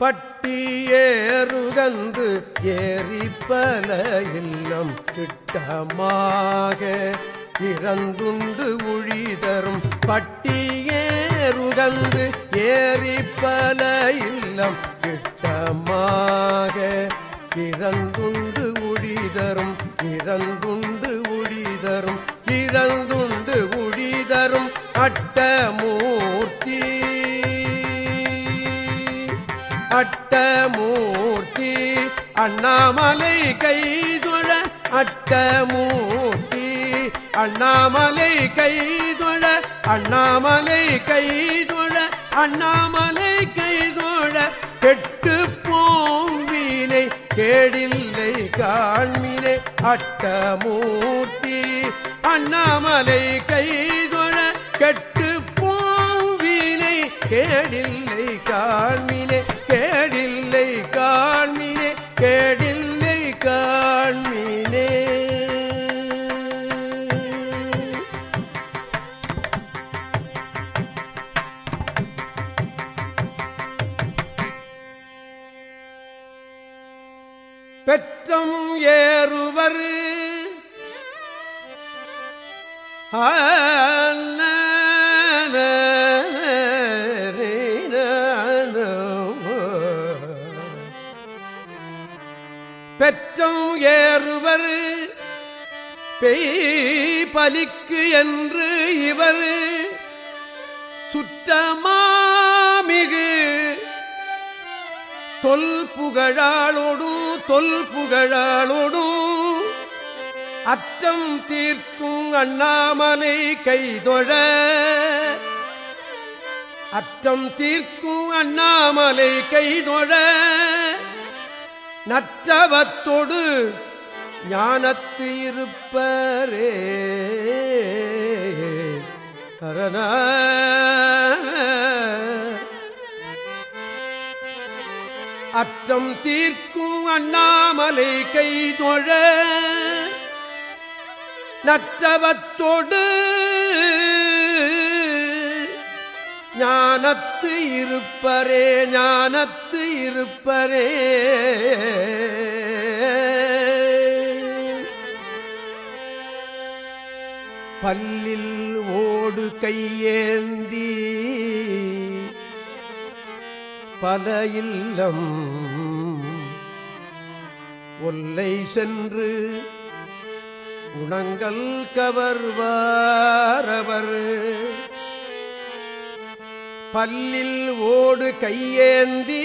பட்டியேறுகந்து ஏறிப்பல இல்லம் திட்டமாக இறந்துண்டு உழிதரும். பட்டியேறுகந்து ஏறிப்பல இல்லம் திட்டமாக இறந்துண்டு உழிதரும். இறந்துண்டு உழிதரும். இறந்துண்டு உழிதரும். அட்டமூர்த்தி அட்டமூர்த்தி அண்ணாமலை கைதொழ அட்டமூர்த்தி அண்ணாமலை கைதொழ அண்ணாமலை கைதொழ அண்ணாமலை கைதொழ. கெட்டு போவினை கேடில்லை காண்மினே அட்டமூர்த்தி அண்ணாமலை கைதொழ. கெட்டு போவினை கேடில்லை காண்மினே கேடில்லை காண்மினே கேடில்லை காண்மினே. பெற்றம் ஏறுவர். ஆ ஏறுவர். பெய் பலிக்கு என்று இவர் சுற்றமாமிகு. தொல் புகழாளோடும் தொல் புகழாளோடும் அற்றம் தீர்க்கும் அண்ணாமலை கைதொழ. அற்றம் தீர்க்கும் அண்ணாமலை கைதொழ. நற்றவத்தொடு ஞானத்து இருப்பரே அரண அற்றம் தீர்க்கும் அண்ணாமலை கைதொழ நற்றவத்தொடு ஞானத்து இருப்பரே ஞானத்து இருப்பரே. பல்லில் ஓடு கையேந்தி பல இல்லம் ஒல்லை சென்று உணங்கள் கவர்வாரவர் பல்லில் ஓடு கையேந்தி.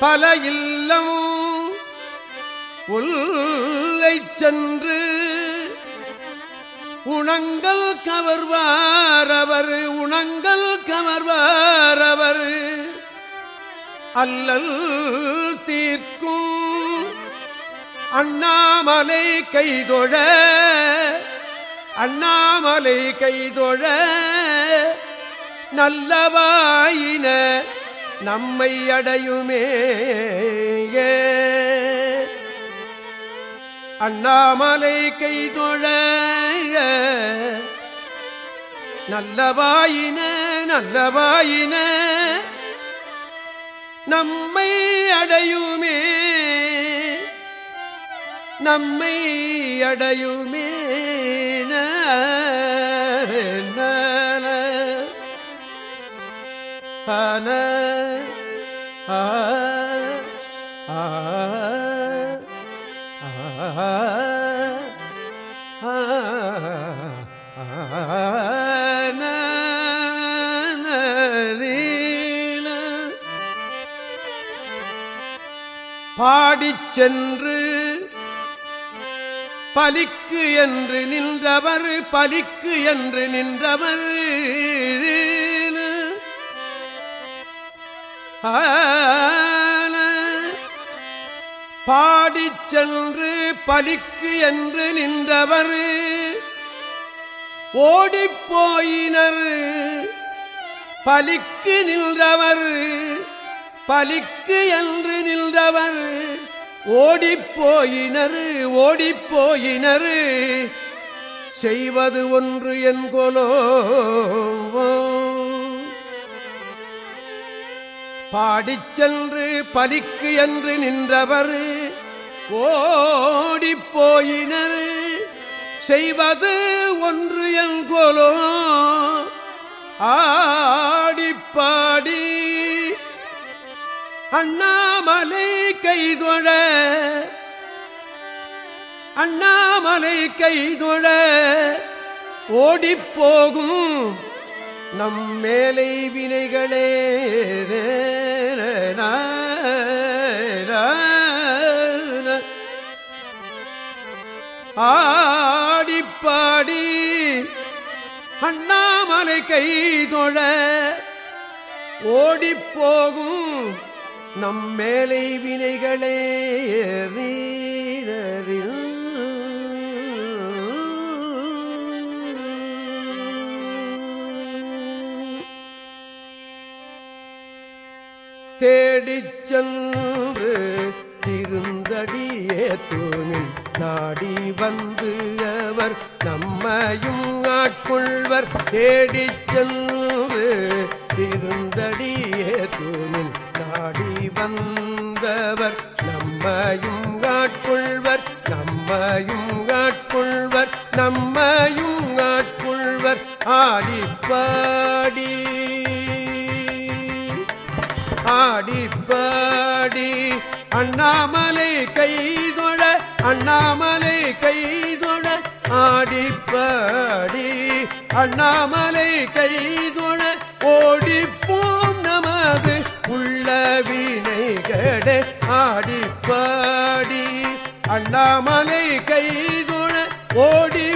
பல இல்லம் உள்ளை சென்று உணங்கள் கவர்வாரவர் உணங்கள் கவர்வாரவர் அல்லல் தீர்க்கும் அண்ணாமலை கைதொழ அண்ணாமலை கைதொழ நல்லவாயின நம்மை அடையுமே. அண்ணாமலை கைதொழ நல்லவாயின நல்லவாயின நம்மை அடையுமே. நம்மை அடையுமே. பாடிச் சென்று பலிக்கு என்று நின்றவர் பலிக்கு என்று நின்றவர். பாடிச் சென்று பலிக்கு என்று நின்றவர். ஓடிப்போயினர் பலிக்கு நின்றவர். பலிக்கு என்று நின்றவர். ஓடிப்போயினரு ஓடிப்போயினரு. செய்வது ஒன்று என்கொலோ பாடிச் சென்று பலிக்கு என்று நின்றவர் ஓடிப்போயினர். செய்வது ஒன்று என்கொலோ ஆடிப்பாடி அண்ணாமலை கைதொழ. அண்ணாமலை கைதொழ. ஓடிப்போகும் நம் மேலை வினைகளே. ஆடிப்பாடி அண்ணாமலை கைதொழ. ஓடிப்போகும் நம் மேலை வினைகளே ரீரரில் தேடிச் சென்று திருந்தடியே தூணில் நாடி வந்து அவர் நம்மையும் ஆட்கொள்வர். தேடிச் சென்று திருந்தடியே தூணில் நாடி வந்தவர் நம்மையும் காட்கொள்வர் நம்மையும் காட்கொள்வர் நம்மையும் காட்கொள்வர். ஆடி பாடி ஆடி பாடி அண்ணாமலை கைதொழ அண்ணாமலை கைதொழ ஆடிப்பாடி அண்ணாமலை கை வினைகளே ஆடிப்பாடி. அண்ணாமலை கைதொழ ஓடி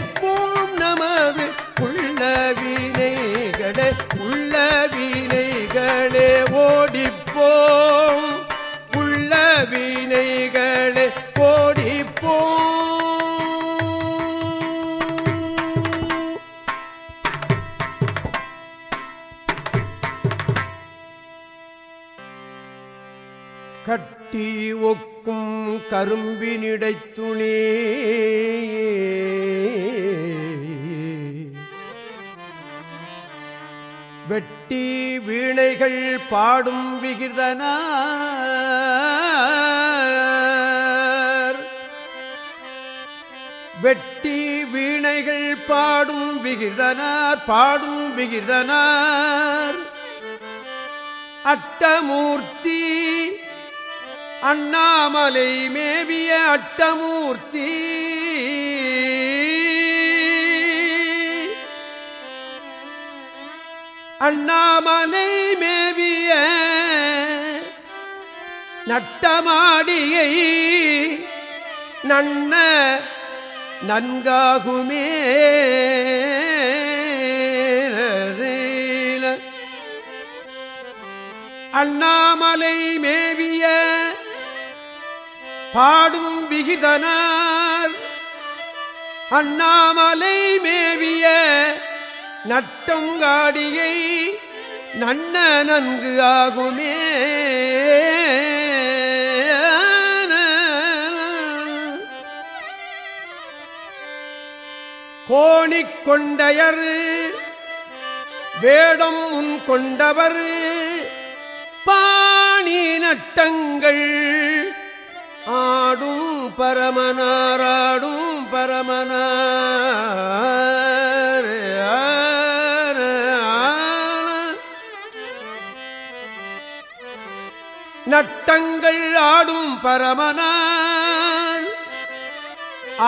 கட்டி ஒக்கும் கரும்பினிடைத்துணி வெட்டி வீணைகள் பாடும் விகிதனார் வெட்டி வீணைகள் பாடும் விகிதனார் பாடும் விகிதனார் அட்டமூர்த்தி அண்ணாமலை மேவிய அட்டமூர்த்தி. அண்ணாமலை மேவிய நட்டமாடியை நன்ன நன்காகுமே. அண்ணாமலை மேவிய பாடும் விகிதனார். அண்ணாமலை மேவிய நட்டங்காடியை நன்ன நன்கு ஆகுமே. கோணிக் கொண்டையர் வேடம் முன் கொண்டவர் பாணி நட்டங்கள் ஆடும் பரமனாராடும் பரமனார் நட்டங்கள் ஆடும் பரமனார்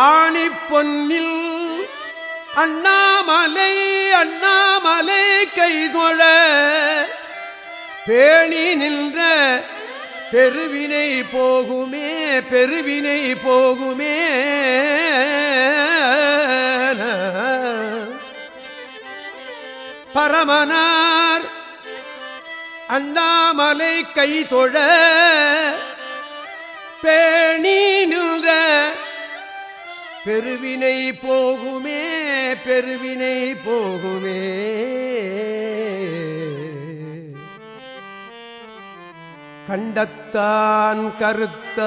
ஆணி பொன்னில் அண்ணாமலை அண்ணாமலை கைகொழ பேணி நின்ற பெருவினை போகுமே பெருவினை போகுமே. பரமனார் அண்ணாமலை கை தொழ பேணி பெருவினை போகுமே பெருவினை போகுமே. கண்டத்தான் கருத்த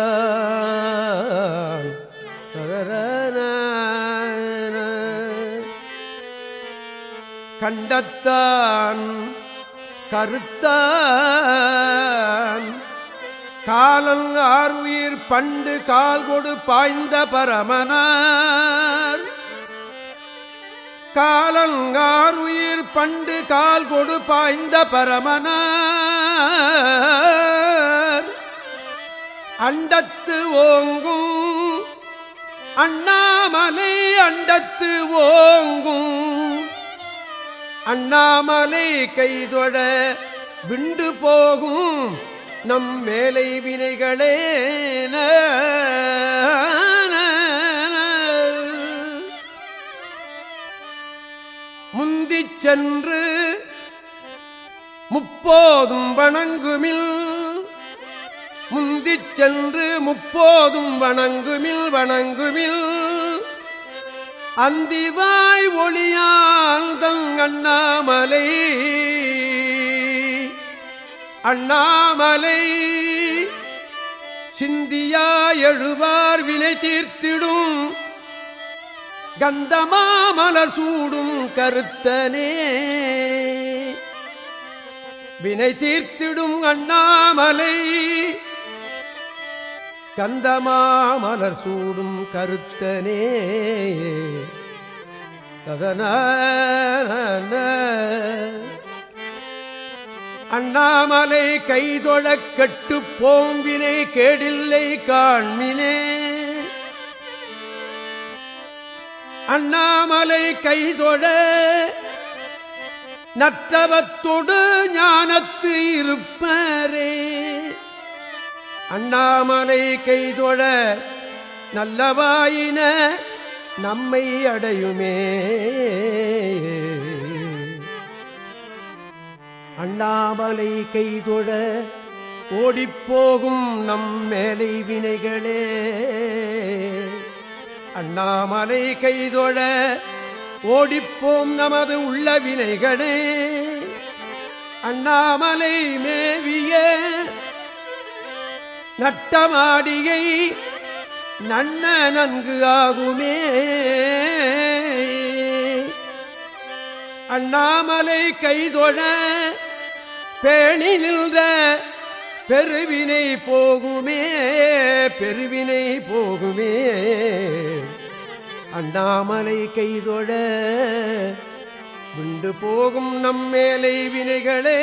கண்டத்தான் கருத்தான் காலன் ஆறுயிர் பண்டு கால் கொடு பாய்ந்த பரமனார். காலங்காருயிர் பண்டு கால் கொடு பாய்ந்த பரமனார். அண்டத்து ஓங்கும். அண்ணாமலை அண்டத்து ஓங்கும். அண்ணாமலை கைதொட விண்டு போகும் நம் மேலை வினைகளே. முந்திச் சென்று முப்போதும் வணங்குமில் முந்திச் சென்று முப்போதும் வணங்குமில் வணங்குமில். அந்திவாய் ஒளியால் தங்கண்ணாமலை அண்ணாமலை. சிந்தியா எழுவார் வினை தீர்த்திடும். கந்தமாமலர் சூடும் கருத்தனே. வினை தீர்த்திடும் அண்ணாமலை. கந்தமாமலர் சூடும் கருத்தனே. அதன அண்ணாமலை கைதொழக் கட்டு போம்பினை கேடில்லை காண்மினே. அண்ணாமலை கைதொழ நற்றவத்தொடு ஞானத்து இருப்பரே. அண்ணாமலை கைதொழ நல்லவாயின நம்மை அடையுமே. அண்ணாமலை கைதொழ ஓடிப்போகும் நம் மேலை வினைகளே. அண்ணாமலை கைதொழ ஓடிப்போம் நமது உள்ள வினைகளே. அண்ணாமலை மேவிய நட்டமாடியை நன்ன நன்கு ஆகுமே. அண்ணாமலை கைதொழ பேணி நின்ற பெருவினை போகுமே பெருவினை போகுமே. அண்ணாமலை கைதொழ விண்டு போகும் நம்மேலை வினைகளே.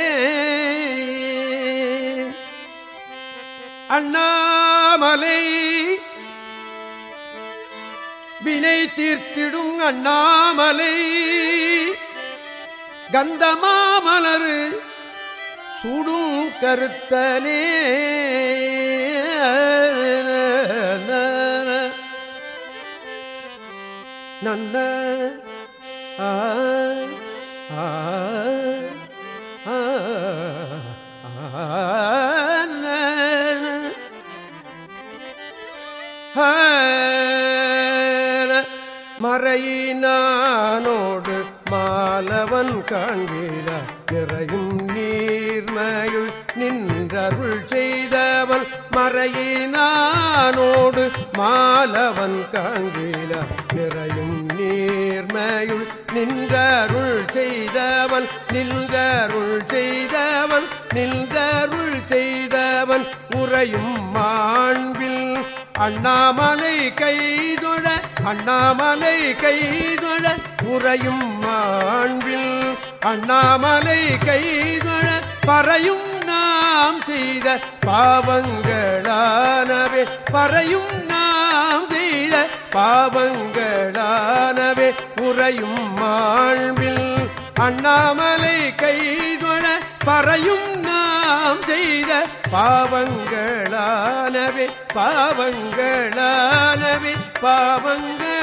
அண்ணாமலை. வினை தீர்த்திடும் அண்ணாமலை. கந்தமாமலரு சுடும் கருத்தனே. நன்ன ஆ ஆ. ஆ அவன் காண்கிற நிறையும் நீர்மயுள் நின்றருள் செய்தவன் மறையினானோடு மாலவன் காண்கிற நிறையும் நீர்மயுள் நின்றருள் செய்தவன் நின்றருள் செய்தவன் நின்றருள் செய்தவன் உறையும் மாண்பில். அண்ணாமலை கைதொழ அண்ணாமலை கைதொழ உறையும் மாண்பில் அண்ணாமலை கைதொழ பறையும் நாம் செய்த பாவங்களானவே பறையும் நாம் செய்த பாவங்களானவே உறையும் மாண்பில் அண்ணாமலை கைதொழ பறையும் நாம் செய்த பாவங்களானவே பாவங்களானவே பாவங்களானவே.